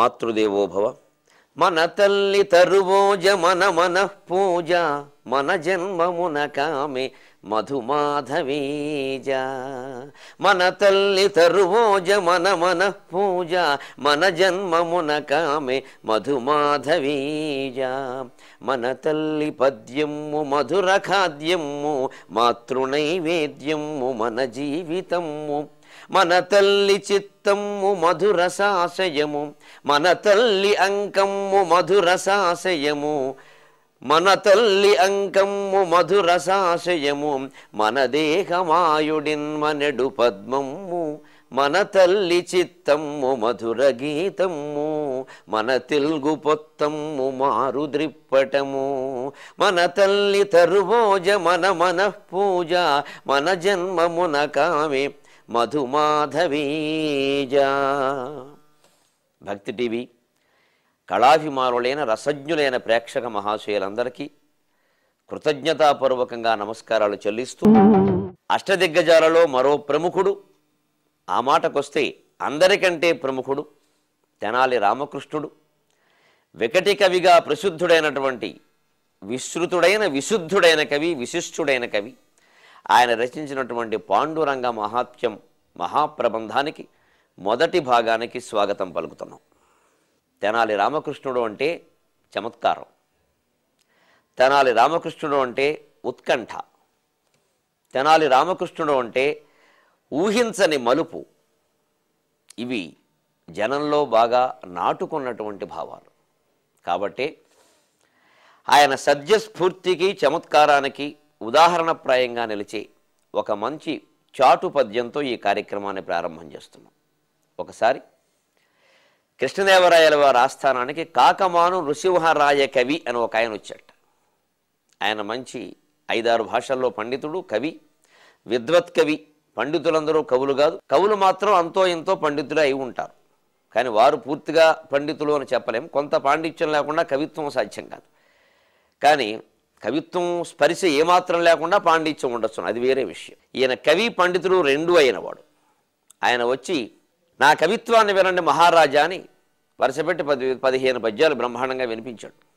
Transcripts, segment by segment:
మాతృదేవోభవ. మన తల్లి తరువోజ మన మన పూజ మన జన్మమున కామె మధుమాధవీజ. మన తల్లి తరువోజ మన మన పూజ మన జన్మమున కామె మధుమాధవీజ. మన తల్లి పద్యము మధుర ఖాద్యము మాతృనైవేద్యము మన జీవితము. మన తల్లి చిత్తము మధుర సాశయము మన తల్లి అంకము మధుర సాశయము మన తల్లి అంకము మధుర సాశయము మన దేహమాయుడిన్మనెడు పద్మము మన తల్లి చిత్తము మధుర గీతము మన తెలుగు పొత్తము మారు ద్రిప్పటము మన తల్లి తరువోజ మన మన పూజ మన జన్మమున కామే మధుమాధవీజ. భక్తి టీవీ. కళాభిమానులైన రసజ్ఞులైన ప్రేక్షక మహాశయులందరికీ కృతజ్ఞతాపూర్వకంగా నమస్కారాలు చెల్లిస్తూ అష్టదిగ్గజాలలో మరో ప్రముఖుడు ఆ మాటకొస్తే అందరికంటే ప్రముఖుడు తెనాలి రామకృష్ణుడు. వికటి కవిగా ప్రసిద్ధుడైనటువంటి విశ్రుతుడైన విశుద్ధుడైన కవి విశిష్టుడైన కవి ఆయన రచించినటువంటి పాండురంగ మహాత్మ్యం మహాప్రబంధానికి మొదటి భాగానికి స్వాగతం పలుకుతున్నాం. తెనాలి రామకృష్ణుడు అంటే చమత్కారం. తెనాలి రామకృష్ణుడు అంటే ఉత్కంఠ. తెనాలి రామకృష్ణుడు అంటే ఊహించని మలుపు. ఇవి జనంలో బాగా నాటుకున్నటువంటి భావాలు. కాబట్టి ఆయన సద్యస్ఫూర్తికి చమత్కారానికి ఉదాహరణప్రాయంగా నిలిచే ఒక మంచి చాటు పద్యంతో ఈ కార్యక్రమాన్ని ప్రారంభం చేస్తున్నాం. ఒకసారి కృష్ణదేవరాయల వారి ఆస్థానానికి కాకమాను నృసింహరాయ కవి అని ఒక ఆయన వచ్చాట. ఆయన మంచి ఐదారు భాషల్లో పండితుడు కవి విద్వత్ కవి పండితులందరూ కవులు కాదు. కవులు మాత్రం అంతో ఇంతో పండితులే అయి ఉంటారు. కానీ వారు పూర్తిగా పండితులు అని చెప్పలేం. కొంత పాండిత్యం లేకుండా కవిత్వం సాధ్యం కాదు. కానీ కవిత్వం స్పరిశ ఏమాత్రం లేకుండా పాండిత్యం ఉండొచ్చు. అది వేరే విషయం. ఈయన కవి పండితుడు రెండు అయినవాడు. ఆయన వచ్చి నా కవిత్వాన్ని వినండి మహారాజా అని వరుసపెట్టి పది పదిహేను పద్యాలు బ్రహ్మాండంగా వినిపించాడు.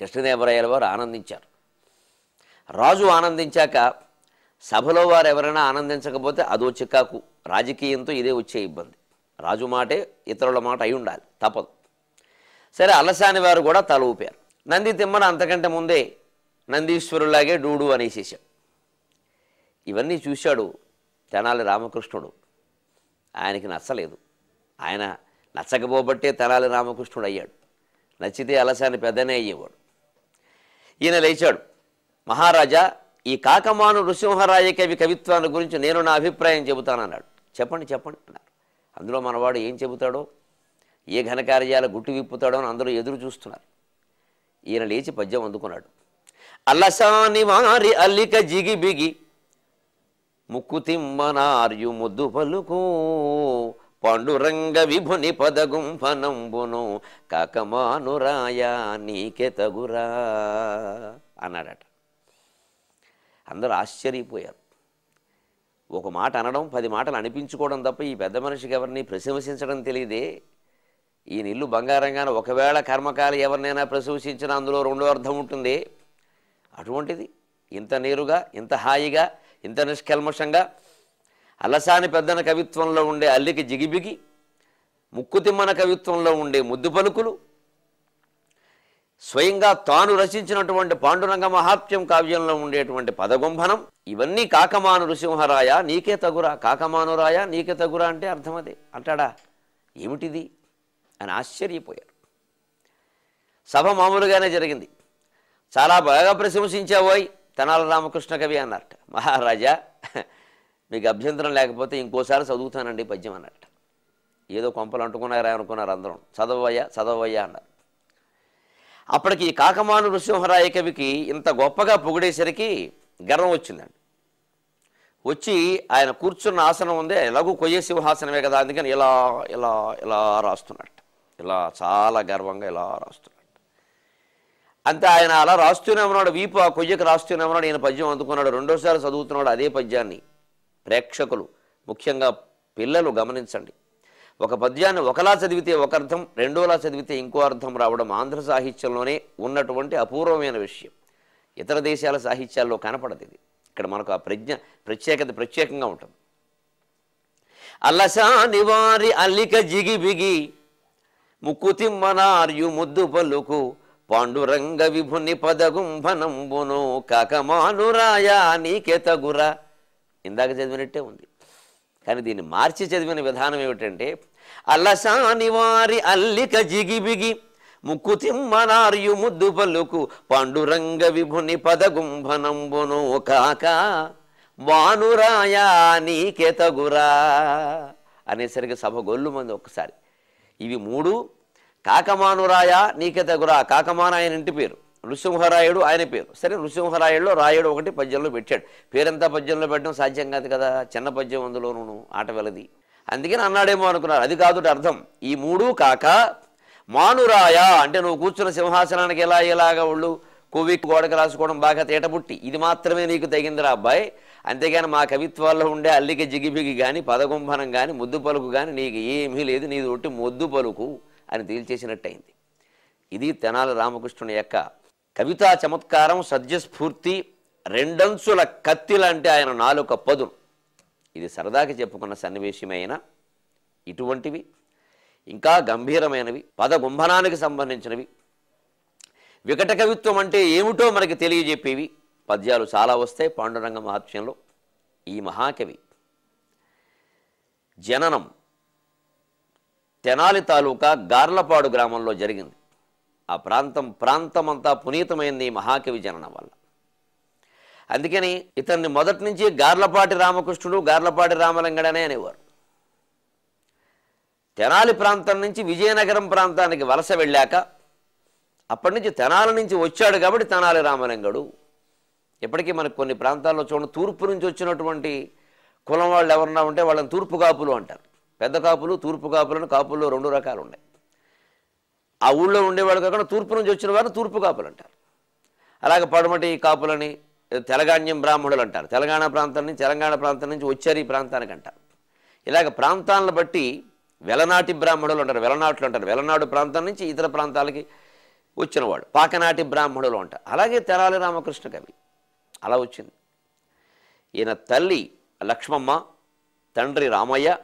కృష్ణదేవరాయల వారు ఆనందించారు. రాజు ఆనందించాక సభలో వారు ఎవరైనా ఆనందించకపోతే అదో చిక్కాకు రాజకీయంతో ఇదే వచ్చే ఇబ్బంది. రాజు మాటే ఇతరుల మాట అయి ఉండాలి. తప్పదు. సరే అలసాని వారు కూడా తల ఊపారు. నంది తిమ్మన అంతకంటే ముందే నందీశ్వరులాగే డూడు అనేసేసాడు ఇవన్నీ చూశాడు తెనాలి రామకృష్ణుడు. ఆయనకి నచ్చలేదు. ఆయన నచ్చకపోబట్టే తెనాలి రామకృష్ణుడు అయ్యాడు. నచ్చితే అలసాని పెద్దనే అయ్యేవాడు. ఈయన లేచాడు. మహారాజా ఈ కాకమాను నృసింహరాయ కవి కవిత్వాన్ని గురించి నేను నా అభిప్రాయం చెబుతానన్నాడు. చెప్పండి చెప్పండి అన్నారు. అందులో మనవాడు ఏం చెబుతాడో ఏ ఘనకార్యాల గుట్టు విప్పుతాడో అని అందరూ ఎదురు చూస్తున్నారు. ఈయన లేచి పద్యం అందుకున్నాడు. అల్లసాని వారి అల్లిక జిగి బిగి ముక్కు తిమ్మనార్యు ముద్దు పలుకు పాండురంగ విభుని పదగుంఫనంబును కాకమానురాయ నీకే తగురా అన్నాడట. అందరూ ఆశ్చర్యపోయారు. ఒక మాట అనడం పది మాటలు అనిపించుకోవడం తప్ప ఈ పెద్ద మనిషికి ఎవరిని ప్రశంసించడం తెలియదే. ఈ నిల్లు బంగారంగానే ఒకవేళ కర్మకాలి ఎవరినైనా ప్రశంసించిన అందులో రెండో అర్థం ఉంటుంది. అటువంటిది ఇంత నేరుగా ఇంత హాయిగా ఇంత నిష్కల్మషంగా అలసాని పెద్దన కవిత్వంలో ఉండే అల్లికి జిగిబిగి ముక్కుతిమ్మన కవిత్వంలో ఉండే ముద్దు పలుకులు స్వయంగా తాను రచించినటువంటి పాండురంగ మహాత్మ్యం కావ్యంలో ఉండేటువంటి పదగుంభనం ఇవన్నీ కాకమాను నృసింహరాయ నీకే తగురా కాకమానురాయ నీకే తగురా అంటే అర్థమదే. అంటాడా? ఏమిటిది? అని ఆశ్చర్యపోయారు. సభ మామూలుగానే జరిగింది. చాలా బాగా ప్రశంసించావోయ్ తెనాల రామకృష్ణ కవి అన్నట్ట మహారాజా మీకు అభ్యంతరం లేకపోతే ఇంకోసారి చదువుతానండి పద్యం అన్నట్ట ఏదో కొంపలు అంటుకున్నారా అనుకున్నారు అందరం. చదవయ్యా చదవయ్యా అన్నారు. అప్పటికి కాకమాను నృసింహరాయ కవికి ఇంత గొప్పగా పొగిడేసరికి గర్వం వచ్చిందండి. వచ్చి ఆయన కూర్చున్న ఆసనం ఉంది ఎలాగూ కొయ్య సింహాసనమే కదా అందుకని ఇలా ఇలా ఇలా రాస్తున్నట్టు ఇలా చాలా గర్వంగా ఇలా రాస్తున్నాడు. అంతే ఆయన అలా రాస్తూనే ఉన్నాడు వీపు ఆ కొయ్యకు రాస్తూనే ఉన్నాడు ఈయన పద్యం అందుకున్నాడు రెండోసారి చదువుతున్నాడు అదే పద్యాన్ని. ప్రేక్షకులు ముఖ్యంగా పిల్లలు గమనించండి. ఒక పద్యాన్ని ఒకలా చదివితే ఒక అర్థం రెండోలా చదివితే ఇంకో అర్థం రావడం ఆంధ్ర సాహిత్యంలోనే ఉన్నటువంటి అపూర్వమైన విషయం. ఇతర దేశాల సాహిత్యాల్లో కనపడదు ఇది. ఇక్కడ మనకు ఆ ప్రజ్ఞ ప్రత్యేకత ప్రత్యేకంగా ఉంటుంది. అల్లసాని వారి అల్లిక జిగిబిగి ముక్కుతిమ్మనార్యు ముద్దు పలుకు పాండురంగ విభుని పదగుంభనంబును కకమానురాయా నీకే తగురా. ఇందాక చదివినట్టే ఉంది. కానీ దీన్ని మార్చి చదివిన విధానం ఏమిటంటే అలసాని వారి అల్లిక జిగిబిగి ముక్కుతిమ్మనార్యు ముద్దు పలుకు పాండురంగ విభుని పదగుంభనంబును కాక వానురాయా నీకే తగురా అనేసరికి సభ గొల్లు మంది ఒక్కసారి. ఇవి మూడు కాకమానురాయ నీకెతగురా కాకమాన ఆయన ఇంటి పేరు. నృసింహరాయుడు ఆయన పేరు. సరే నృసింహరాయుడులో రాయుడు ఒకటి పద్యంలో పెట్టాడు. పేరంతా పద్యంలో పెట్టడం సాధ్యం కాదు కదా? చిన్న పద్యం అందులోనూ ఆట వెలది అందుకని అన్నాడేమో అనుకున్నారు అది కాదు అర్థం. ఈ మూడు కాక మానురాయ అంటే నువ్వు కూర్చున్న సింహాసనానికి ఎలా ఎలాగా ఒళ్ళు? కొవ్వి గోడకు రాసుకోవడం బాగా తేటబుట్టి ఇది మాత్రమే నీకు తగిందిరా అబ్బాయి. అంతేగాని మా కవిత్వాల్లో ఉండే అల్లిక జిగిబిగి కానీ పదగుంభనం కానీ ముద్దు పలుకు కానీ నీకు ఏమీ లేదు. నీది ఒట్టి మొద్దు పలుకు. అని తేల్చేసినట్టయింది. ఇది తెనాలి రామకృష్ణుని యొక్క కవితా చమత్కారం సద్యస్ఫూర్తి రెండంచుల కత్తి లాంటి ఆయన నాలుక పదును. ఇది సరదాకి చెప్పుకున్న సన్నివేశమైన ఇటువంటివి ఇంకా గంభీరమైనవి పదగుంభనానికి సంబంధించినవి. వికట కవిత్వం అంటే ఏమిటో మనకి తెలియజెప్పేవి. పద్యాలు చాలా వస్తాయి పాండురంగ మహాత్మ్యంలో ఈ మహాకవి జననం తెనాలి తాలూకా గార్లపాడు గ్రామంలో జరిగింది. ఆ ప్రాంతం ప్రాంతమంతా పునీతమైంది ఈ మహాకవి జననం వల్ల. అందుకని ఇతన్ని మొదటి నుంచి గార్లపాటి రామకృష్ణుడు గార్లపాటి రామలింగడనే అనేవారు. తెనాలి ప్రాంతం నుంచి విజయనగరం ప్రాంతానికి వలస వెళ్ళాక అప్పటి నుంచి తెనాలి నుంచి వచ్చాడు కాబట్టి తెనాలి రామలింగడు. ఇప్పటికీ మనకు కొన్ని ప్రాంతాల్లో చూడండి తూర్పు నుంచి వచ్చినటువంటి కులం వాళ్ళు ఎవరన్నా ఉంటే వాళ్ళని తూర్పు కాపులు అంటారు. పెద్ద కాపులు తూర్పు కాపులను కాపుల్లో రెండు రకాలు ఉన్నాయి ఆ ఊళ్ళో ఉండేవాడు కాకుండా తూర్పు నుంచి వచ్చిన వారిని తూర్పు కాపులు అంటారు. అలాగే పడమటి కాపులని తెలంగాణ్యం బ్రాహ్మణులు అంటారు. తెలంగాణ ప్రాంతం నుంచి తెలంగాణ ప్రాంతం నుంచి వచ్చారు ఈ ప్రాంతానికి అంటారు. ఇలాగ ప్రాంతాలను బట్టి వెలనాటి బ్రాహ్మణులు అంటారు వెలనాట్లు అంటారు. వెలనాడు ప్రాంతం నుంచి ఇతర ప్రాంతాలకి వచ్చినవాడు పాకనాటి బ్రాహ్మణులు అంటారు. అలాగే తెరాలి రామకృష్ణ కవి అలా వచ్చింది. ఈయన తల్లి లక్ష్మమ్మ తండ్రి రామయ్య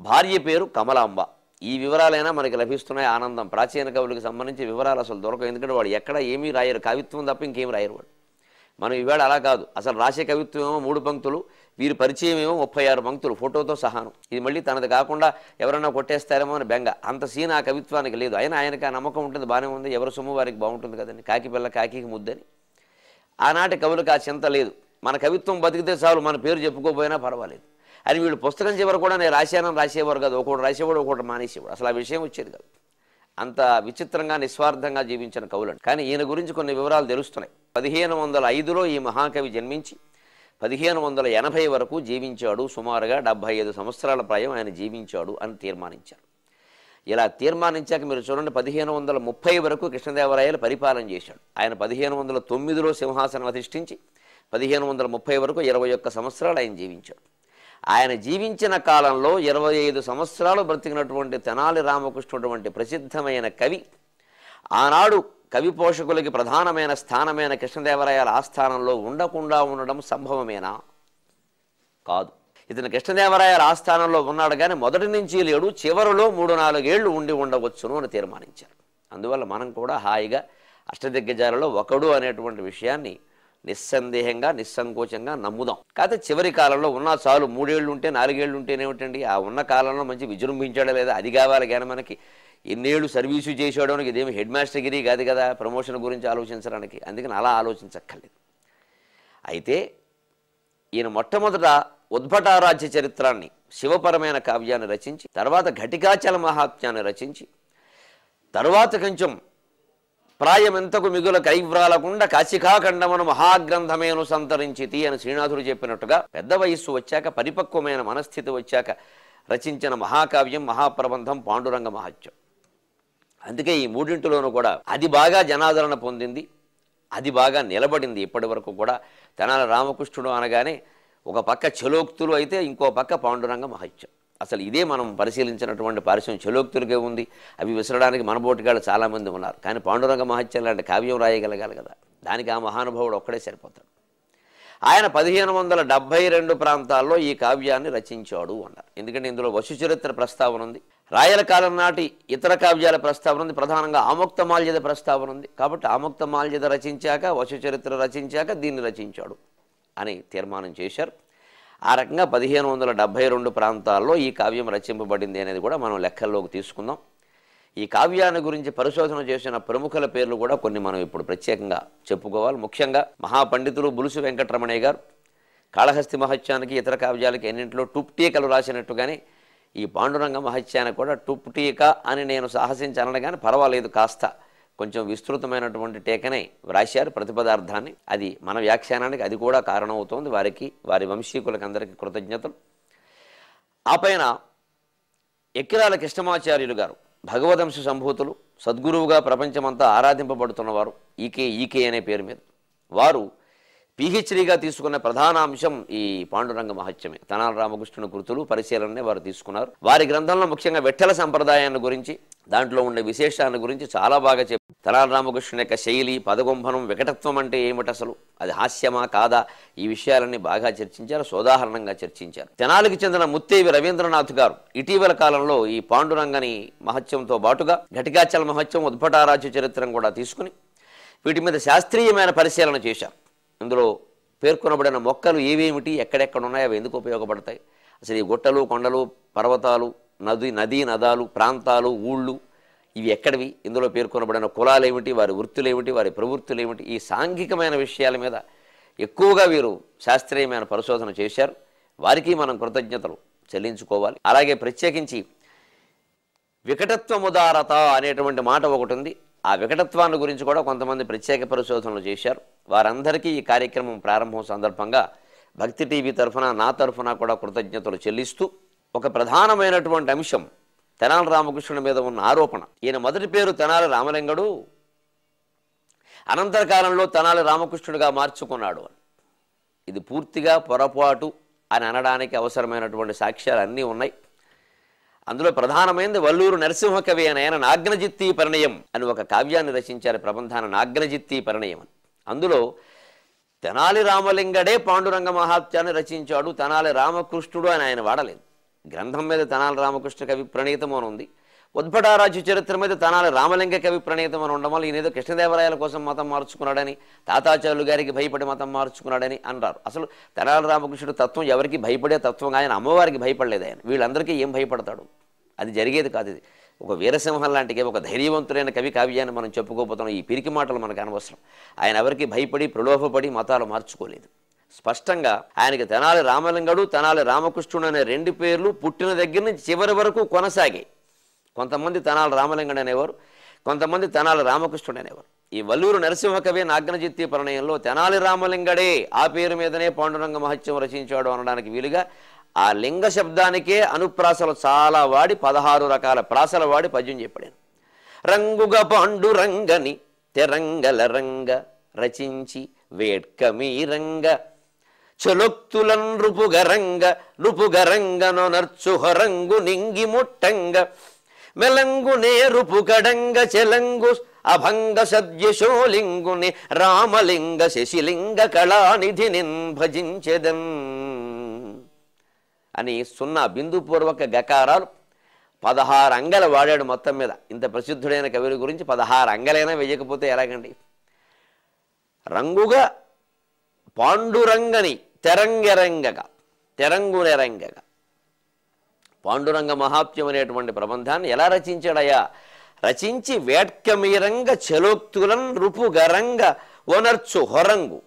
భార్య పేరు కమలాంబ. ఈ వివరాలైనా మనకి లభిస్తున్నాయి ఆనందం. ప్రాచీన కవులకు సంబంధించి వివరాలు అసలు దొరకవు. ఎందుకంటే వాడు ఎక్కడ ఏమీ రాయరు. కవిత్వం తప్ప ఇంకేం రాయరు వాడు. మనం ఈవేళ అలా కాదు. అసలు రాసే కవిత్వం ఏమో మూడు పంక్తులు వీరి పరిచయం ఏమో ముప్పై ఆరు పంక్తులు ఫోటోతో సహాను. ఇది మళ్ళీ తనది కాకుండా ఎవరైనా కొట్టేస్తారేమో అని బెంగ. అంత సీన్ ఆ కవిత్వానికి లేదు. అయినా ఆయనకి ఆ నమ్మకం ఉంటుంది బాగానే ఉంది. ఎవరి సొమ్ము వారికి బాగుంటుంది కదండి. కాకి పిల్ల కాకికి ముద్దని. ఆనాటి కవులకు ఆ చింత లేదు. మన కవిత్వం బతికితే చాలు మన పేరు చెప్పుకోపోయినా పర్వాలేదు. అని వీళ్ళు పుస్తకం చివరి కూడా నేను రాశానని రాసేవారు కాదు. ఒకటి రాసేవాడు ఒకటి మానేసేవాడు. అసలు ఆ విషయం వచ్చేది కాదు. అంత విచిత్రంగా నిస్వార్థంగా జీవించిన కవులను కానీ ఈయన గురించి కొన్ని వివరాలు తెలుస్తున్నాయి. పదిహేను వందల ఐదులో ఈ మహాకవి జన్మించి పదిహేను వందల ఎనభై వరకు జీవించాడు. సుమారుగా డెబ్భై ఐదు సంవత్సరాల ప్రాయం ఆయన జీవించాడు అని తీర్మానించారు. ఇలా తీర్మానించాక మీరు చూడండి పదిహేను వందల ముప్పై వరకు కృష్ణదేవరాయలు పరిపాలన చేశాడు. ఆయన పదిహేను వందల తొమ్మిదిలో సింహాసనం అధిష్ఠించి పదిహేను వందల ముప్పై వరకు ఇరవై ఒక్క సంవత్సరాలు ఆయన జీవించాడు. ఆయన జీవించిన కాలంలో ఇరవై ఐదు సంవత్సరాలు బ్రతికినటువంటి తెనాలి రామకృష్ణుడు వంటి ప్రసిద్ధమైన కవి. ఆనాడు కవి పోషకులకి ప్రధానమైన స్థానమైన కృష్ణదేవరాయల ఆస్థానంలో ఉండకుండా ఉండడం సంభవమేనా? కాదు. ఇతను కృష్ణదేవరాయల ఆస్థానంలో ఉన్నాడు కానీ మొదటి నుంచి లేడు చివరిలో మూడు నాలుగేళ్ళు ఉండి ఉండవచ్చును అని తీర్మానించారు. అందువల్ల మనం కూడా హాయిగా అష్టదిగ్గజాలలో ఒకడు అనేటువంటి విషయాన్ని నిస్సందేహంగా నిస్సంకోచంగా నమ్ముదాం. కాకపోతే చివరి కాలంలో ఉన్న చాలు మూడేళ్ళు ఉంటే నాలుగేళ్ళు ఉంటేనేమిటండి ఆ ఉన్న కాలంలో మంచి విజృంభించాడా లేదా? అది కావాలి కానీ మనకి ఎన్నేళ్ళు సర్వీసు చేసాడో ఇదేమి హెడ్ మాస్టర్ కాదు కదా ప్రమోషన్ గురించి ఆలోచించడానికి. అందుకని అలా ఆలోచించక్కర్లేదు. అయితే ఈయన మొట్టమొదట ఉద్భటారాజ్య చరిత్రాన్ని శివపరమైన కావ్యాన్ని రచించి తర్వాత ఘటికాచల మహాత్మ్యాన్ని రచించి తర్వాత కొంచెం ప్రాయమెంతకు మిగుల కైవ్రాలకుండా కాశికాఖండమును మహాగ్రంథమేను సంతరించితి అని శ్రీనాథుడు చెప్పినట్టుగా పెద్ద వయస్సు వచ్చాక పరిపక్వమైన మనస్థితి వచ్చాక రచించిన మహాకావ్యం మహాప్రబంధం పాండురంగ మహత్యం. అందుకే ఈ మూడింటిలోనూ కూడా అది బాగా జనాదరణ పొందింది అది బాగా నిలబడింది ఇప్పటి వరకు కూడా. తెనాల రామకృష్ణుడు అనగానే ఒక పక్క చలోక్తులు అయితే ఇంకో పక్క పాండురంగ మహత్యం. అసలు ఇదే మనం పరిశీలించినటువంటి పారిశ్రమ చలోక్తులకే ఉంది. అవి విసరడానికి మనబోటిగాళ్ళు చాలామంది ఉన్నారు. కానీ పాండురంగ మహత్యం లాంటి కావ్యం రాయగలగాలి కదా. దానికి ఆ మహానుభావుడు ఒక్కడే సరిపోతాడు. ఆయన పదిహేను వందల డెబ్భై రెండు ప్రాంతాల్లో ఈ కావ్యాన్ని రచించాడు అన్నారు. ఎందుకంటే ఇందులో వశు చరిత్ర ప్రస్తావన ఉంది. రాయల కాలం నాటి ఇతర కావ్యాల ప్రస్తావన ఉంది. ప్రధానంగా ఆముక్త మాల్యద ప్రస్తావన ఉంది. కాబట్టి ఆముక్త మాల్యద రచించాక వశు చరిత్ర రచించాక దీన్ని రచించాడు అని తీర్మానం చేశారు. ఆ రకంగా పదిహేను వందల డెబ్భై రెండు ప్రాంతాల్లో ఈ కావ్యం రచింపబడింది అనేది కూడా మనం లెక్కల్లోకి తీసుకుందాం. ఈ కావ్యాన్ని గురించి పరిశోధన చేసిన ప్రముఖుల పేర్లు కూడా కొన్ని మనం ఇప్పుడు ప్రత్యేకంగా చెప్పుకోవాలి. ముఖ్యంగా మహాపండితులు బులుసు వెంకటరమణయ్య గారు కాళహస్తి మహత్యానికి ఇతర కావ్యాలకి ఎన్నింటిలో టుప్టీకలు రాసినట్టుగానే ఈ పాండురంగ మహత్యానికి కూడా టుప్టీక అని నేను సాహసించనగానే పర్వాలేదు కాస్త. కొంచెం విస్తృతమైనటువంటి టేకనే వ్రాశారు ప్రతిపదార్థాన్ని. అది మన వ్యాఖ్యానానికి అది కూడా కారణమవుతోంది. వారికి వారి వంశీకులకు అందరికీ కృతజ్ఞతలు. ఆ పైన ఎక్కిరాల కృష్ణమాచార్యులు గారు భగవదంశ సంభూతులు సద్గురువుగా ప్రపంచమంతా ఆరాధింపబడుతున్నవారు ఈకే ఈకే అనే పేరు మీద. వారు పిహెచ్డీగా తీసుకున్న ప్రధాన అంశం ఈ పాండురంగ మహత్యమే. తనాల రామకృష్ణుని కృతులు పరిశీలననే వారు తీసుకున్నారు. వారి గ్రంథంలో ముఖ్యంగా వెట్టెల సంప్రదాయాన్ని గురించి దాంట్లో ఉండే విశేషాన్ని గురించి చాలా బాగా చెప్పారు. తనాల రామకృష్ణుని యొక్క శైలి పదగుంభనం వికటత్వం అంటే ఏమిటి అసలు? అది హాస్యమా కాదా? ఈ విషయాలన్నీ బాగా చర్చించారు సోదాహరణంగా చర్చించారు. తెనాలికి చెందిన ముత్తేవి రవీంద్రనాథ్ గారు ఇటీవల కాలంలో ఈ పాండురంగని మహత్యంతో బాటుగా ఘటికాచల మహత్యం ఉద్భటారాజ్య చరిత్రను కూడా తీసుకుని వీటి మీద శాస్త్రీయమైన పరిశీలన చేశారు. ఇందులో పేర్కొనబడిన మొక్కలు ఏవేమిటి ఎక్కడెక్కడ ఉన్నాయో అవి ఎందుకు ఉపయోగపడతాయి? అసలు ఈ గుట్టలు కొండలు పర్వతాలు నది నదీ నదాలు ప్రాంతాలు ఊళ్ళు ఇవి ఎక్కడివి? ఇందులో పేర్కొనబడిన కులాలు ఏమిటి వారి వృత్తులు ఏమిటి వారి ప్రవృత్తులు ఏమిటి? ఈ సాంఘికమైన విషయాల మీద ఎక్కువగా వీరు శాస్త్రీయమైన పరిశోధన చేశారు. వారికి మనం కృతజ్ఞతలు చెల్లించుకోవాలి. అలాగే ప్రత్యేకించి వికటత్వముదారత అనేటువంటి మాట ఒకటి ఉంది. ఆ వికటత్వాన్ని గురించి కూడా కొంతమంది ప్రత్యేక పరిశోధనలు చేశారు. వారందరికీ ఈ కార్యక్రమం ప్రారంభం సందర్భంగా భక్తి టీవీ తరఫున నా తరఫున కూడా కృతజ్ఞతలు చెల్లిస్తూ ఒక ప్రధానమైనటువంటి అంశం తెనాలి రామకృష్ణుడి మీద ఉన్న ఆరోపణ. ఈయన మొదటి పేరు తెనాలి రామలింగడు. అనంతర కాలంలో తెనాలి రామకృష్ణుడిగా మార్చుకున్నాడు అని. ఇది పూర్తిగా పొరపాటు అని అనడానికి అవసరమైనటువంటి సాక్ష్యాలు అన్నీ ఉన్నాయి. అందులో ప్రధానమైనది వల్లూరు నరసింహ కవి అని ఆయన నాగ్నజిత్తి పరిణయం అని ఒక కావ్యాన్ని రచించారు. ప్రబంధాన నాగ్నజిత్తి పరిణయం అని. అందులో తెనాలి రామలింగడే పాండురంగ మహాత్యాన్ని రచించాడు. తెనాలి రామకృష్ణుడు అని ఆయన వాడలేదు. గ్రంథం మీద తెనాలి రామకృష్ణ కవి ప్రణీతం అని ఉంది. ఉద్భటారాజు చరిత్ర మీద తెనాలి రామలింగ కవి ప్రణీతం అని ఉండడం వల్ల ఈయనేదో కృష్ణదేవరాయల కోసం మతం మార్చుకున్నాడని తాతాచార్యులు గారికి భయపడి మతం మార్చుకున్నాడని అన్నారు. అసలు తెనాలి రామకృష్ణుడు తత్వం ఎవరికి భయపడే తత్వం? ఆయన అమ్మవారికి భయపడలేదు ఆయన. వీళ్ళందరికీ ఏం భయపడతాడు? అది జరిగేది కాదు ఇది. ఒక వీరసింహం లాంటి ఒక ధైర్యవంతులైన కవి కావ్యాన్ని మనం చెప్పుకోపోతున్నాం ఈ పిరికి మాటలు మనకు అనవసరం. ఆయన ఎవరికి భయపడి ప్రలోభపడి మతాలు మార్చుకోలేదు. స్పష్టంగా ఆయనకి తెనాలి రామలింగడు తెనాలి రామకృష్ణుడు అనే రెండు పేర్లు పుట్టిన దగ్గర నుంచి చివరి వరకు కొనసాగాయి కొంతమంది తెనాలి రామలింగడు అనేవారు కొంతమంది తెనాలి రామకృష్ణుడు అనేవారు. ఈ వల్లూరు నరసింహ కవి నాగ్నజిత్తి ప్రణయంలో తెనాలి రామలింగడే ఆ పేరు మీదనే పాండురంగ మహత్యం రచించాడు అనడానికి వీలుగా ఆ లింగ శబ్దానికే అనుప్రాసలు చాలా వాడి పదహారు రకాల ప్రాసల వాడి పద్యం చెప్పాడు. రంగుగ పాండురంగని తెరంగల రంగ రచించి వేడ్కమీరంగ చొలొక్తులన్ రుపుగరంగ రుపుగరంగను నర్చు హొరంగు నింగి ముట్టంగ. మెలంగు నేరుపు కడంగ చెలంగు అభంగ సద్యశోలింగుని రామలింగ శశిలింగ కళానిధి నిన్ భజించెదన్. అని సున్నా బిందుపూర్వక గకారాలు పదహారు అంగల వాడాడు మొత్తం మీద. ఇంత ప్రసిద్ధుడైన కవుల గురించి పదహారు అంగలైనా వేయకపోతే ఎలాగండి? రంగుగా పాండురంగని తెరంగెరంగగా తెరంగునెరంగగా పాండురంగ మహాత్మ్యం అనేటువంటి ప్రబంధాన్ని ఎలా రచించాడయ్యా? రచించి వేట్కమీరంగ చలోక్తులన్ రుపుగరంగ ఒనర్చు హొరంగు.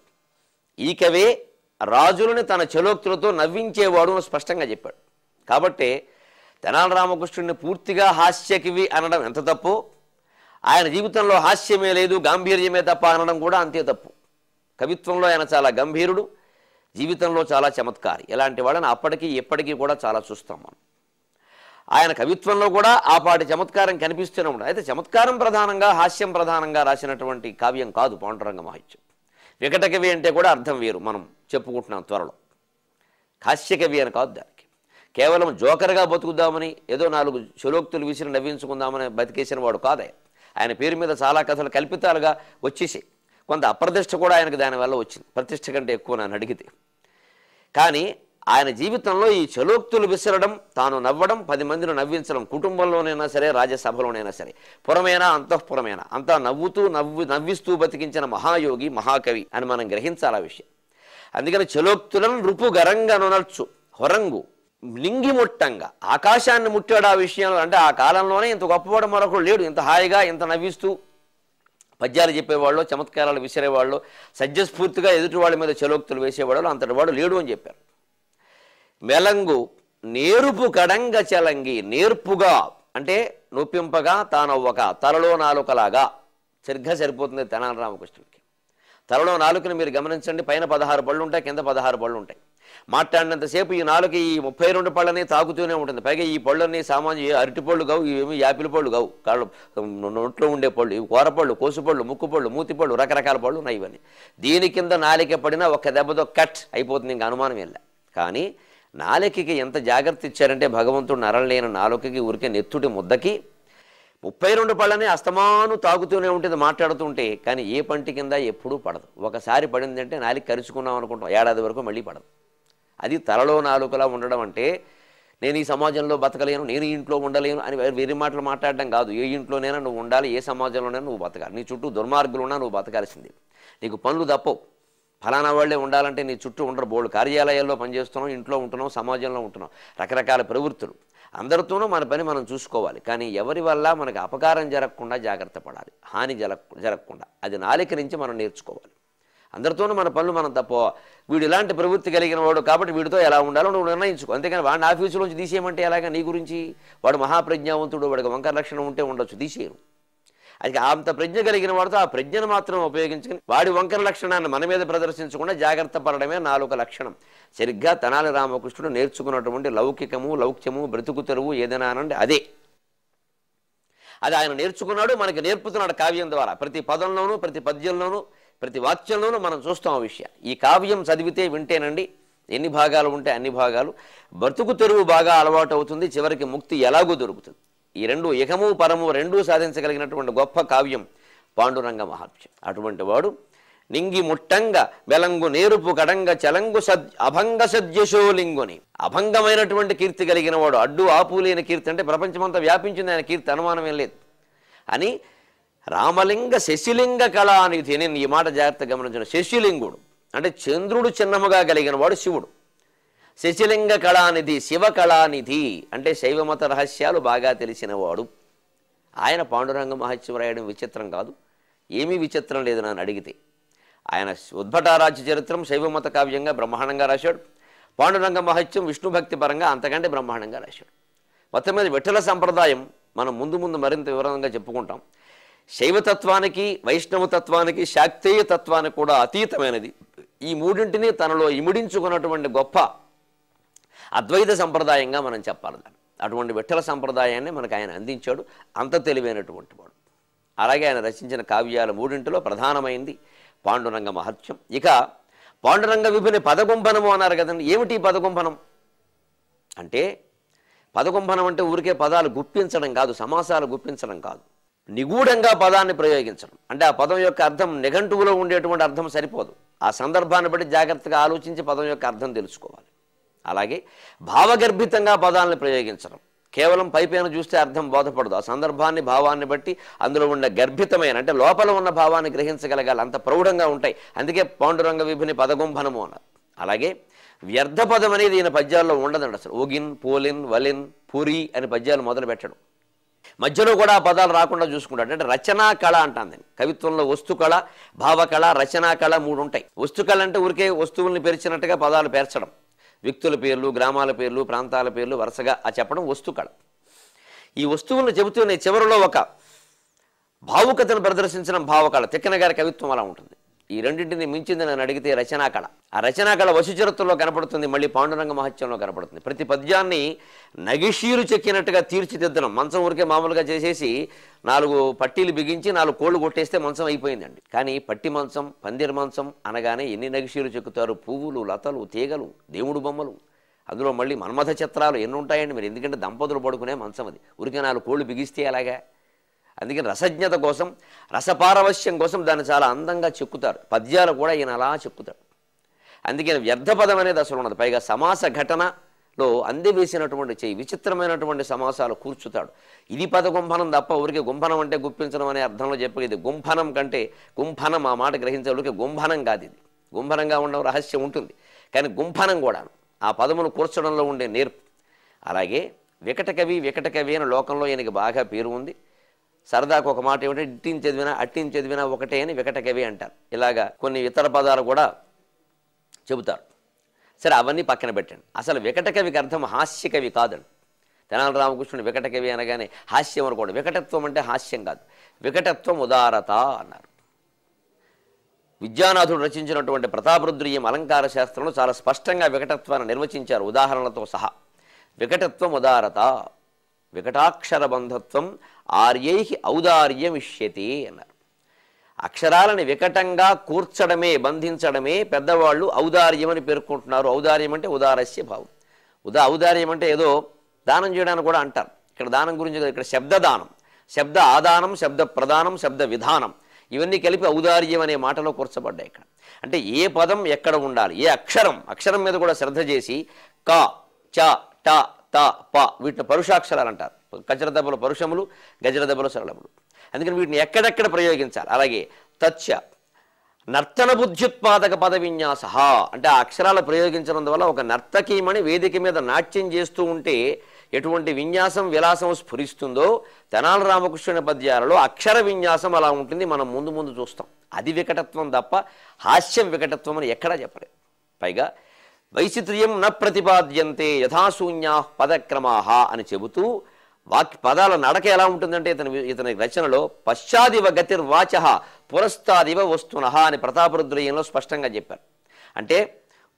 ఈ కవే రాజులని తన చలోక్తులతో నవ్వించేవాడు అని స్పష్టంగా చెప్పాడు. కాబట్టి తెనాల రామకృష్ణుడిని పూర్తిగా హాస్యకివి అనడం ఎంత తప్పు? ఆయన జీవితంలో హాస్యమే లేదు గాంభీర్యమే తప్ప అనడం కూడా అంతే తప్పు. కవిత్వంలో ఆయన చాలా గంభీరుడు జీవితంలో చాలా చమత్కారి. ఇలాంటి వాళ్ళని అప్పటికీ ఎప్పటికీ కూడా చాలా చూస్తాం మనం. ఆయన కవిత్వంలో కూడా ఆ పాటి చమత్కారం కనిపిస్తూనే ఉండదు. అయితే చమత్కారం ప్రధానంగా హాస్యం ప్రధానంగా రాసినటువంటి కావ్యం కాదు పాండురంగ మహత్యం వికటకవి అంటే కూడా అర్థం వేరు. మనం చెప్పుకుంటున్నాం త్వరలో. హాస్యకవి అని కాదు దానికి. కేవలం జోకర్గా బతుకుదామని ఏదో నాలుగు చలోక్తులు విసిరి నవ్వించుకుందామని బతికేసిన వాడు కాదే. ఆయన పేరు మీద చాలా కథలు కల్పితాలుగా వచ్చేసి కొంత అప్రతిష్ట కూడా ఆయనకు దానివల్ల వచ్చింది. ప్రతిష్ట కంటే ఎక్కువ నన్ను అడిగితే. కానీ ఆయన జీవితంలో ఈ చలోక్తులు విసరడం తాను నవ్వడం పది మందిని నవ్వించడం కుటుంబంలోనైనా సరే రాజ్యసభలోనైనా సరే పురమేనా అంతఃపురమైనా? అంతా నవ్వుతూ నవ్వు నవ్విస్తూ బతికించిన మహాయోగి మహాకవి అని మనం గ్రహించాలి ఆ విషయం. అందుకని చలోక్తులను రుపుగరంగా నొనర్చు హొరంగు లింగి ముట్టంగా ఆకాశాన్ని ముట్టాడు ఆ విషయంలో అంటే ఆ కాలంలోనే ఇంత గొప్పవాడు మరొకడు లేడు ఇంత హాయిగా ఇంత నవ్విస్తూ. పద్యాలు చెప్పేవాళ్ళు చమత్కారాలు విసిరేవాళ్ళు సజ్జస్ఫూర్తిగా ఎదుటి వాళ్ళ మీద చలోక్తులు వేసేవాళ్ళు అంతటి వాడు లేడు అని చెప్పారు. మెలంగు నేరుపు కడంగ చలంగి నేర్పుగా అంటే నొప్పింపగా తానవ్వక తలలో నాలుకలాగా. సరిగ్గా సరిపోతుంది తెనాలి రామకృష్ణుడికి. తలలో నాలుకని మీరు గమనించండి పైన పదహారు పళ్ళు ఉంటాయి కింద పదహారు పళ్ళు ఉంటాయి. మాట్లాడినంతసేపు ఈ నాలుక ఈ ముప్పై రెండు పళ్ళని తాకుతూనే ఉంటుంది. పైగా ఈ పళ్ళని సామాన్య అరటి పళ్ళు కావు ఇవేమి యాపిల్ పళ్ళు కావు. కాళ్ళు నోట్లో ఉండే పళ్ళు ఇవి కూరపళ్ళు కోసుపళ్ళు ముక్కుపళ్ళు మూతిపళ్ళు రకరకాల పళ్ళు ఉన్నాయి ఇవన్నీ. దీని కింద నాలిక పడినా ఒక్క దెబ్బతో కట్ అయిపోతుంది ఇంకా అనుమానం వెళ్ళా కానీ నాలుకకి ఎంత జాగ్రత్త ఇచ్చారంటే భగవంతుడు నరలేని నాలుకకి ఊరికే నెత్తుటి ముద్దకి ముప్పై రెండు పళ్ళని అస్తమాను తాగుతూనే ఉంటుంది మాట్లాడుతుంటే. కానీ ఏ పంటి కింద ఎప్పుడూ పడదు. ఒకసారి పడిందంటే నాలుగు కరుచుకున్నాం అనుకుంటాం. ఏడాది వరకు మళ్ళీ పడదు. అది తలలో నాలుకలా ఉండడం అంటే నేను ఈ సమాజంలో బతకలేను నేను ఇంట్లో ఉండలేను అని వేరే మాటలు మాట్లాడడం కాదు. ఏ ఇంట్లోనైనా నువ్వు ఉండాలి ఏ సమాజంలోనైనా నువ్వు బతకాలి. నీ చుట్టూ దుర్మార్గులు ఉన్నా నువ్వు బతకాల్సింది. నీకు పనులు తప్పవు. ఫలానా వాళ్ళే ఉండాలంటే నీ చుట్టూ ఉండరు. బోళ్ళు కార్యాలయాల్లో పనిచేస్తున్నాం ఇంట్లో ఉంటున్నాం సమాజంలో ఉంటున్నాం రకరకాల ప్రవృత్తులు. అందరితోనూ మన పని మనం చూసుకోవాలి. కానీ ఎవరి వల్ల మనకు అపకారం జరగకుండా జాగ్రత్త పడాలి. హాని జరగ జరగకుండా. అది నాలిక నుంచి మనం నేర్చుకోవాలి. అందరితోనూ మన పనులు మనం తప్ప వీడు ఇలాంటి ప్రవృత్తి కలిగిన వాడు కాబట్టి వీడితో ఎలా ఉండాలో నువ్వు నిర్ణయించుకో. అంతేకాని వాడిని ఆఫీసులోంచి తీసేయమంటే ఎలాగా? నీ గురించి వాడు మహాప్రజ్ఞావంతుడు వాడికి వంకర లక్షణం ఉంటే ఉండొచ్చు. తీసేయను అది అంత ప్రజ్ఞ కలిగిన వాడితో ఆ ప్రజ్ఞను మాత్రం ఉపయోగించుకుని వాడి వంకర లక్షణాన్ని మన మీద ప్రదర్శించకుండా జాగ్రత్త పడడమే నాలుక లక్షణం. సరిగ్గా తనాలి రామకృష్ణుడు నేర్చుకున్నటువంటి లౌకికము లౌక్యము బ్రతుకు తెరువు ఏదైనా అనండి అదే. అది ఆయన నేర్చుకున్నాడు మనకి నేర్పుతున్నాడు కావ్యం ద్వారా. ప్రతి పదంలోనూ ప్రతి పద్యంలోనూ ప్రతి వాక్యంలోనూ మనం చూస్తాం ఆ విషయం. ఈ కావ్యం చదివితే వింటేనండి ఎన్ని భాగాలు ఉంటే అన్ని భాగాలు. బ్రతుకు తెరువు బాగా అలవాటు అవుతుంది చివరికి ముక్తి ఎలాగూ దొరుకుతుంది. ఈ రెండు ఇహము పరము రెండూ సాధించగలిగినటువంటి గొప్ప కావ్యం పాండురంగ మహాత్మ్యం. అటువంటి వాడు నింగి ముట్టంగ వెలంగు నేరుపు కడంగ చలంగు సద్ అభంగ సద్యశోలింగుని అభంగమైనటువంటి కీర్తి కలిగిన వాడు అడ్డు ఆపు లేని కీర్తి అంటే ప్రపంచమంతా వ్యాపించింది ఆయన కీర్తి అనుమానమేం లేదు. అని రామలింగ శశిలింగ కళానిధి నేను ఈ మాట జాగ్రత్త గమనించిన శశిలింగుడు అంటే చంద్రుడు చిన్నముగా కలిగిన వాడు శివుడు. శశిలింగ కళానిధి శివ కళానిధి అంటే శైవమత రహస్యాలు బాగా తెలిసినవాడు. ఆయన పాండురంగ మహత్యం రాయడం విచిత్రం కాదు. ఏమీ విచిత్రం లేదు నన్ను అడిగితే. ఆయన ఉద్భటారాజ్య చరిత్రం శైవమత కావ్యంగా బ్రహ్మాండంగా రాశాడు. పాండురంగ మహత్యం విష్ణు భక్తి పరంగా అంతకంటే బ్రహ్మాండంగా రాశాడు. మొత్తం మీద విఠల సంప్రదాయం మనం ముందు ముందు మరింత వివరంగా చెప్పుకుంటాం. శైవతత్వానికి వైష్ణవ తత్వానికి శాక్తేయ తత్వానికి కూడా అతీతమైనది. ఈ మూడింటిని తనలో ఇమిడించుకున్నటువంటి గొప్ప అద్వైత సంప్రదాయంగా మనం చెప్పాలి దాన్ని. అటువంటి విఠల సంప్రదాయాన్ని మనకు ఆయన అందించాడు. అంత తెలివైనటువంటి వాడు. అలాగే ఆయన రచించిన కావ్యాల మూడింటిలో ప్రధానమైంది పాండురంగ మహత్యం. ఇక పాండురంగ విభుని పదగుంభనము అన్నారు కదండి. ఏమిటి ఈ పదగుంభనం? అంటే పదగుంభనం అంటే ఊరికే పదాలు గుప్పించడం కాదు సమాసాలు గుప్పించడం కాదు. నిగూఢంగా పదాన్ని ప్రయోగించడం. అంటే ఆ పదం యొక్క అర్థం నిఘంటువులో ఉండేటువంటి అర్థం సరిపోదు. ఆ సందర్భాన్ని బట్టి జాగ్రత్తగా ఆలోచించి పదం యొక్క అర్థం తెలుసుకోవాలి. అలాగే భావగర్భితంగా పదాలను ప్రయోగించడం. కేవలం పైపైన చూస్తే అర్థం బోధపడదు. ఆ సందర్భాన్ని భావాన్ని బట్టి అందులో ఉన్న గర్భితమైన అంటే లోపల ఉన్న భావాన్ని గ్రహించగలగాలి. అంత ప్రౌఢంగా ఉంటాయి. అందుకే పాండురంగ విభిని పదగుంభనము అన్నారు. అలాగే వ్యర్థ పదం అనేది ఈయన పద్యాల్లో ఉండదండి అసలు. ఓగిన్ పోలిన్ వలిన్ పూరి అని పద్యాలు మొదలు పెట్టడం మధ్యలో కూడా ఆ పదాలు రాకుండా చూసుకుంటాడు. అంటే రచనా కళ అంటాను నేను. కవిత్వంలో వస్తు కళ భావకళ రచనా కళ మూడు ఉంటాయి. వస్తు కళ అంటే ఊరికే వస్తువుల్ని పెరిచినట్టుగా పదాలు పేర్చడం. వ్యక్తుల పేర్లు గ్రామాల పేర్లు ప్రాంతాల పేర్లు వరుసగా ఆ చెప్పడం వస్తు కళ. ఈ వస్తువులను చెబుతూనే చివరిలో ఒక భావుకతను ప్రదర్శించడం భావకళ. తిక్కన గారి కవిత్వం అలా ఉంటుంది. ఈ రెండింటిని మించింది నన్ను అడిగితే రచనా కళ. ఆ రచనా కళ వశుచరిత్రలో కనపడుతుంది మళ్ళీ పాండురంగ మహత్యంలో కనపడుతుంది. ప్రతి పద్యాన్ని నగిషీలు చెక్కినట్టుగా తీర్చిదిద్దడం మంచం ఊరికే మామూలుగా చేసేసి నాలుగు పట్టీలు బిగించి నాలుగు కోళ్ళు కొట్టేస్తే మంచం అయిపోయిందండి. కానీ పట్టి మంచం పందిరి మంచం అనగానే ఎన్ని నగిషీలు చెక్కుతారు? పువ్వులు లతలు తీగలు దేవుడు బొమ్మలు. అందులో మళ్ళీ మన్మథ చిత్రాలు ఎన్ని ఉంటాయండి మీరు? ఎందుకంటే దంపతులు పడుకునే మంచం అది. ఉరికే నాలుగు కోళ్ళు బిగిస్తే అలాగా అందుకని రసజ్ఞత కోసం రసపారవశ్యం కోసం దాన్ని చాలా అందంగా చెక్కుతారు. పద్యాలు కూడా ఈయన అలా చెక్కుతాడు. అందుకని వ్యర్థపదం అనేది అసలు ఉన్నది పైగా సమాస ఘటనలో అందివేసినటువంటి చేయి విచిత్రమైనటువంటి సమాసాలు కూర్చుతాడు. ఇది పద గుంఫనం తప్ప ఊరికి గుంఫనం అంటే గుప్పించడం అనే అర్థంలో చెప్పేది ఇది. గుంఫనం కంటే గుంఫనం ఆ మాట గ్రహించే ఊరికి గుంఫనం కాదు ఇది. గుంఫనంగా ఉండడం రహస్యం ఉంటుంది. కానీ గుంఫనం కూడాను ఆ పదమును కూర్చడంలో ఉండే నేర్పు. అలాగే వికటకవి వికటకవి అని లోకంలో ఈయనకి బాగా పేరు ఉంది. సరదాకు ఒక మాట ఏమిటంటే ఇట్టిని చదివినా అట్టిని చదివినా ఒకటే అని వికట కవి అంటారు. ఇలాగా కొన్ని ఇతర పదాలు కూడా చెబుతారు. సరే అవన్నీ పక్కన పెట్టండి. అసలు వికట కవికి అర్థం హాస్య కవి కాదండి. తెనాలి రామకృష్ణుడు వికట కవి అనగానే హాస్యం అనుకోండి. వికటత్వం అంటే హాస్యం కాదు. వికటత్వం ఉదారత అన్నారు. విద్యానాథుడు రచించినటువంటి ప్రతాపరుద్రీయం అలంకార శాస్త్రంలో చాలా స్పష్టంగా వికటత్వాన్ని నిర్వచించారు. ఉదాహరణలతో సహా. వికటత్వం ఉదారత వికటాక్షర బంధత్వం ఆర్యై ఔదార్యమిష్యతి అన్నారు. అక్షరాలని వికటంగా కూర్చడమే బంధించడమే పెద్దవాళ్ళు ఔదార్యం అని పేర్కొంటున్నారు. ఔదార్యం అంటే ఉదారస్య భావం. ఉదా ఔదార్యం అంటే ఏదో దానం చేయడానికి కూడా అంటారు. ఇక్కడ దానం గురించి ఇక్కడ శబ్దదానం. శబ్ద ఆదానం శబ్ద ప్రదానం శబ్ద విధానం. ఇవన్నీ కలిపి ఔదార్యం అనే మాటలో కూర్చబడ్డాయి ఇక్కడ. అంటే ఏ పదం ఎక్కడ ఉండాలి? ఏ అక్షరం? అక్షరం మీద కూడా శ్రద్ధ చేసి క చ ట త ప వీటిని పరుషాక్షరాలు అంటారు. గజల దెబ్బలు పరుషములు గజల దెబ్బలు సరళములు. అందుకని వీటిని ఎక్కడెక్కడ ప్రయోగించాలి? అలాగే తచ్చ నర్తన బుద్ధ్యుత్పాదక పద విన్యాస అంటే ఆ అక్షరాలు ప్రయోగించడం వల్ల ఒక నర్తకీమణి వేదిక మీద నాట్యం చేస్తూ ఉంటే ఎటువంటి విన్యాసం విలాసం స్ఫురిస్తుందో తెనాల రామకృష్ణుని పద్యాలలో అక్షర విన్యాసం అలా ఉంటుంది. మనం ముందు ముందు చూస్తాం. అది వికటత్వం తప్ప హాస్యం వికటత్వం అని ఎక్కడా చెప్పలేదు పైగా వైచిత్ర్యం న ప్రతిపాద్యంతే యథాశూన్యా పదక్రమాహ అని చెబుతూ వాక్ పదాల నడక ఎలా ఉంటుందంటే ఇతని ఇతని రచనలో పశ్చాదివ గతిర్వాచ పురస్తాదివ వస్తునః అని ప్రతాపరుద్రయంలో స్పష్టంగా చెప్పారు. అంటే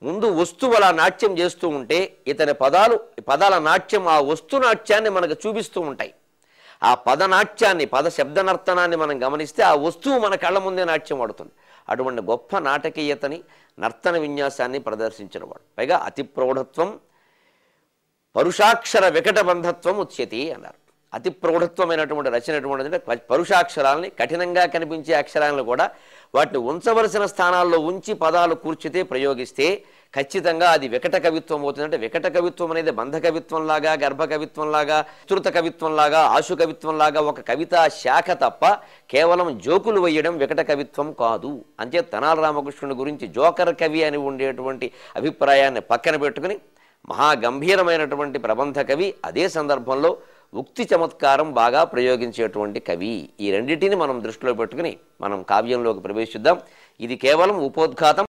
ముందు వస్తువు అలా నాట్యం చేస్తూ ఉంటే ఇతని పదాలు పదాల నాట్యం ఆ వస్తు నాట్యాన్ని మనకు చూపిస్తూ ఉంటాయి. ఆ పదనాట్యాన్ని పద శబ్ద నర్తనాన్ని మనం గమనిస్తే ఆ వస్తువు మన కళ్ళ ముందే నాట్యం ఆడుతుంది అటువంటి గొప్ప నాటకీయతని నర్తన విన్యాసాన్ని ప్రదర్శించినవాడు. పైగా అతి ప్రౌఢత్వం పరుషాక్షర వికటబంధత్వం ఉచ్యతి అన్నారు. అతి ప్రౌఢత్వమైనటువంటి రచన ఎటువంటిది అంటే పరుషాక్షరాలని కఠినంగా కనిపించే అక్షరాలను కూడా వాటిని ఉంచవలసిన స్థానాల్లో ఉంచి పదాలు కూర్చితే ప్రయోగిస్తే ఖచ్చితంగా అది వికట కవిత్వం అవుతుంది. అంటే వికట కవిత్వం అనేది బంధ కవిత్వంలాగా గర్భ కవిత్వంలాగా విస్తృత కవిత్వంలాగా ఆశు కవిత్వంలాగా ఒక కవితా శాఖ తప్ప కేవలం జోకులు వేయడం వికట కవిత్వం కాదు. అంతే తెనాల రామకృష్ణుని గురించి జోకర్ కవి అని ఉండేటువంటి అభిప్రాయాన్ని పక్కన పెట్టుకుని మహాగంభీరమైనటువంటి ప్రబంధ కవి. అదే సందర్భంలో ఉక్తి చమత్కారం బాగా ప్రయోగించేటువంటి కవి. ఈ రెండింటిని మనం దృష్టిలో పెట్టుకుని మనం కావ్యంలోకి ప్రవేశిద్దాం. ఇది కేవలం ఉపోద్ఘాతం.